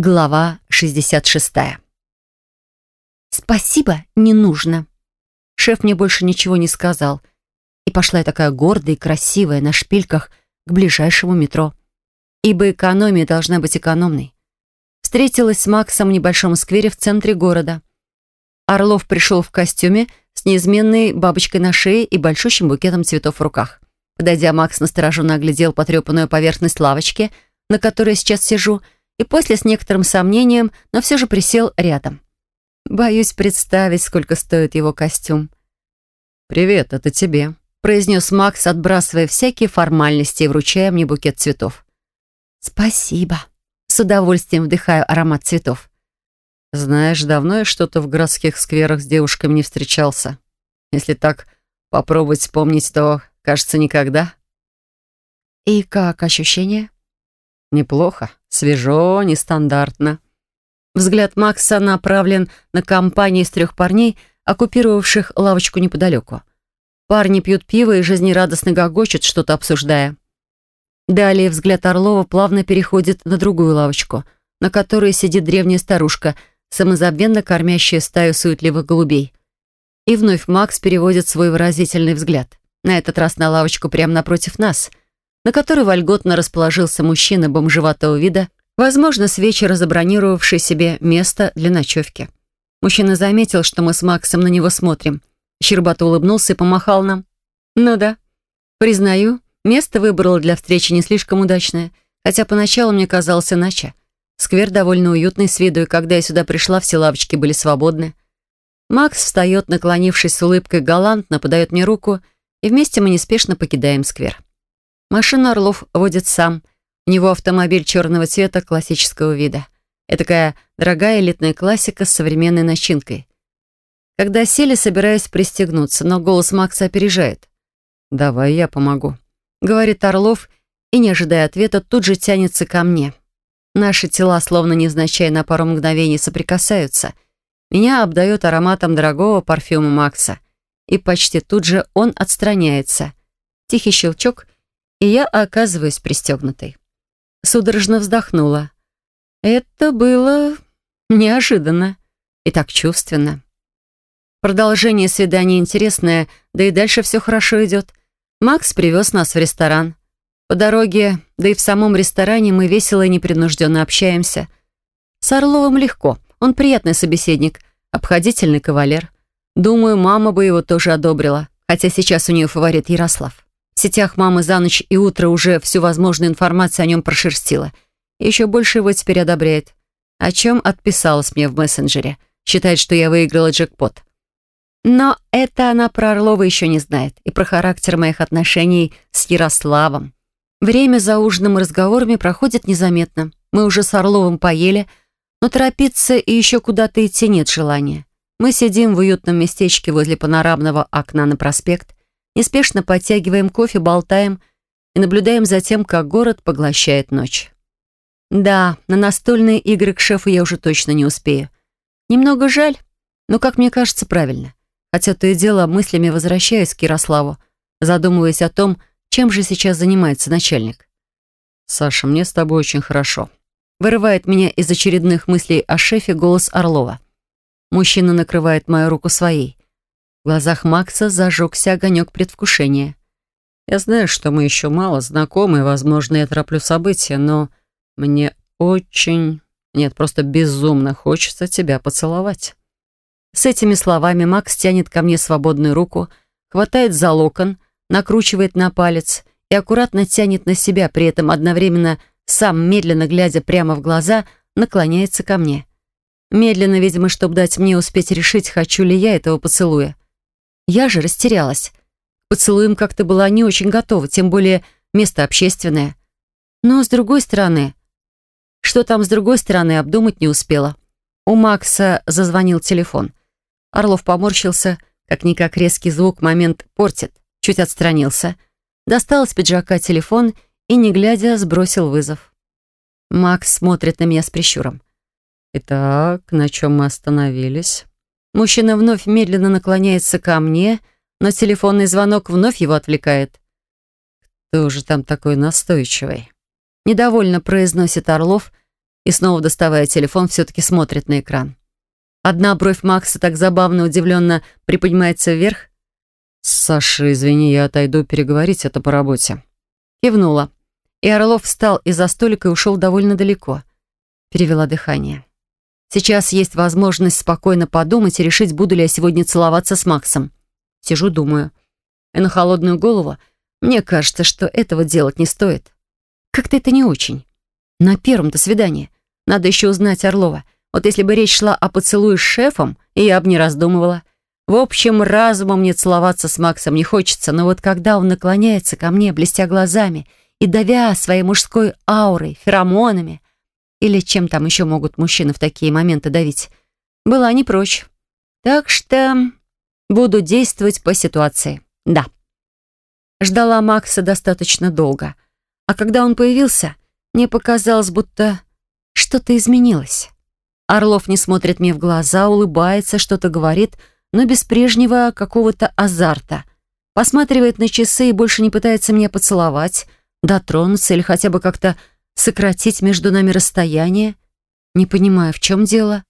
Глава 66. «Спасибо, не нужно». Шеф мне больше ничего не сказал. И пошла я такая гордая и красивая на шпильках к ближайшему метро. Ибо экономия должна быть экономной. Встретилась с Максом в небольшом сквере в центре города. Орлов пришел в костюме с неизменной бабочкой на шее и большущим букетом цветов в руках. Подойдя, Макс настороженно оглядел потрепанную поверхность лавочки, на которой сейчас сижу, и после с некоторым сомнением, но все же присел рядом. Боюсь представить, сколько стоит его костюм. «Привет, это тебе», — произнес Макс, отбрасывая всякие формальности и вручая мне букет цветов. «Спасибо». С удовольствием вдыхаю аромат цветов. «Знаешь, давно я что-то в городских скверах с девушками не встречался. Если так попробовать вспомнить, то, кажется, никогда». «И как ощущение?» «Неплохо. Свежо, нестандартно». Взгляд Макса направлен на компанию из трех парней, оккупировавших лавочку неподалеку. Парни пьют пиво и жизнерадостно гогочут, что-то обсуждая. Далее взгляд Орлова плавно переходит на другую лавочку, на которой сидит древняя старушка, самозабвенно кормящая стаю суетливых голубей. И вновь Макс переводит свой выразительный взгляд. На этот раз на лавочку прямо напротив нас, на которой вольготно расположился мужчина бомжеватого вида, возможно, с вечера забронировавший себе место для ночевки. Мужчина заметил, что мы с Максом на него смотрим. Щербато улыбнулся и помахал нам. «Ну да, признаю, место выбрал для встречи не слишком удачное, хотя поначалу мне казалось иначе. Сквер довольно уютный с виду, и когда я сюда пришла, все лавочки были свободны. Макс встает, наклонившись с улыбкой галантно, подает мне руку, и вместе мы неспешно покидаем сквер. Машину Орлов водит сам. У него автомобиль черного цвета классического вида. Этакая дорогая элитная классика с современной начинкой. Когда сели, собираюсь пристегнуться, но голос Макса опережает. «Давай я помогу», — говорит Орлов, и, не ожидая ответа, тут же тянется ко мне. Наши тела, словно невзначай, на пару мгновений соприкасаются. Меня обдает ароматом дорогого парфюма Макса. И почти тут же он отстраняется. Тихий щелчок, и я оказываюсь пристегнутой. Судорожно вздохнула. Это было неожиданно и так чувственно. Продолжение свидания интересное, да и дальше все хорошо идет. Макс привез нас в ресторан. По дороге, да и в самом ресторане мы весело и непринужденно общаемся. С Орловым легко, он приятный собеседник, обходительный кавалер. Думаю, мама бы его тоже одобрила, хотя сейчас у нее фаворит Ярослав. В сетях мамы за ночь и утро уже всю возможную информацию о нем прошерстила — еще больше его теперь одобряет. О чем отписалась мне в мессенджере. Считает, что я выиграла джекпот. Но это она про Орлова еще не знает. И про характер моих отношений с Ярославом. Время за ужином и разговорами проходит незаметно. Мы уже с Орловым поели, но торопиться и еще куда-то идти нет желания. Мы сидим в уютном местечке возле панорамного окна на проспект, неспешно подтягиваем кофе, болтаем и наблюдаем за тем, как город поглощает ночь. Да, на настольные игры к шефу я уже точно не успею. Немного жаль, но, как мне кажется, правильно. Хотя то и дело мыслями возвращаюсь к Ярославу, задумываясь о том, чем же сейчас занимается начальник. «Саша, мне с тобой очень хорошо», вырывает меня из очередных мыслей о шефе голос Орлова. Мужчина накрывает мою руку своей. В глазах Макса зажегся огонек предвкушения. «Я знаю, что мы еще мало знакомы, возможно, я тороплю события, но мне очень... Нет, просто безумно хочется тебя поцеловать». С этими словами Макс тянет ко мне свободную руку, хватает за локон, накручивает на палец и аккуратно тянет на себя, при этом одновременно сам, медленно глядя прямо в глаза, наклоняется ко мне. Медленно, видимо, чтобы дать мне успеть решить, хочу ли я этого поцелуя. Я же растерялась. Поцелуем как-то была не очень готова, тем более место общественное. Но, с другой стороны, что там с другой стороны, обдумать не успела. У Макса зазвонил телефон. Орлов поморщился, как-никак резкий звук момент портит. Чуть отстранился. Достал из пиджака телефон и, не глядя, сбросил вызов. Макс смотрит на меня с прищуром. «Итак, на чем мы остановились?» Мужчина вновь медленно наклоняется ко мне, но телефонный звонок вновь его отвлекает. «Кто же там такой настойчивый?» Недовольно произносит Орлов и снова доставая телефон, все-таки смотрит на экран. Одна бровь Макса так забавно удивленно приподнимается вверх. «Саша, извини, я отойду переговорить, это по работе». Кивнула. И Орлов встал из-за столика и ушел довольно далеко. Перевела дыхание. Сейчас есть возможность спокойно подумать и решить, буду ли я сегодня целоваться с Максом. Сижу, думаю. И на холодную голову мне кажется, что этого делать не стоит. Как-то это не очень. На первом-то свидании. Надо еще узнать Орлова. Вот если бы речь шла о поцелуе с шефом, я бы не раздумывала. В общем, разумом мне целоваться с Максом не хочется, но вот когда он наклоняется ко мне, блестя глазами и давя своей мужской аурой, феромонами, или чем там еще могут мужчины в такие моменты давить? Была не прочь. Так что буду действовать по ситуации. Да. Ждала Макса достаточно долго. А когда он появился, мне показалось, будто что-то изменилось. Орлов не смотрит мне в глаза, улыбается, что-то говорит, но без прежнего какого-то азарта. Посматривает на часы и больше не пытается меня поцеловать, дотронуться или хотя бы как-то сократить между нами расстояние. Не понимаю, в чем дело.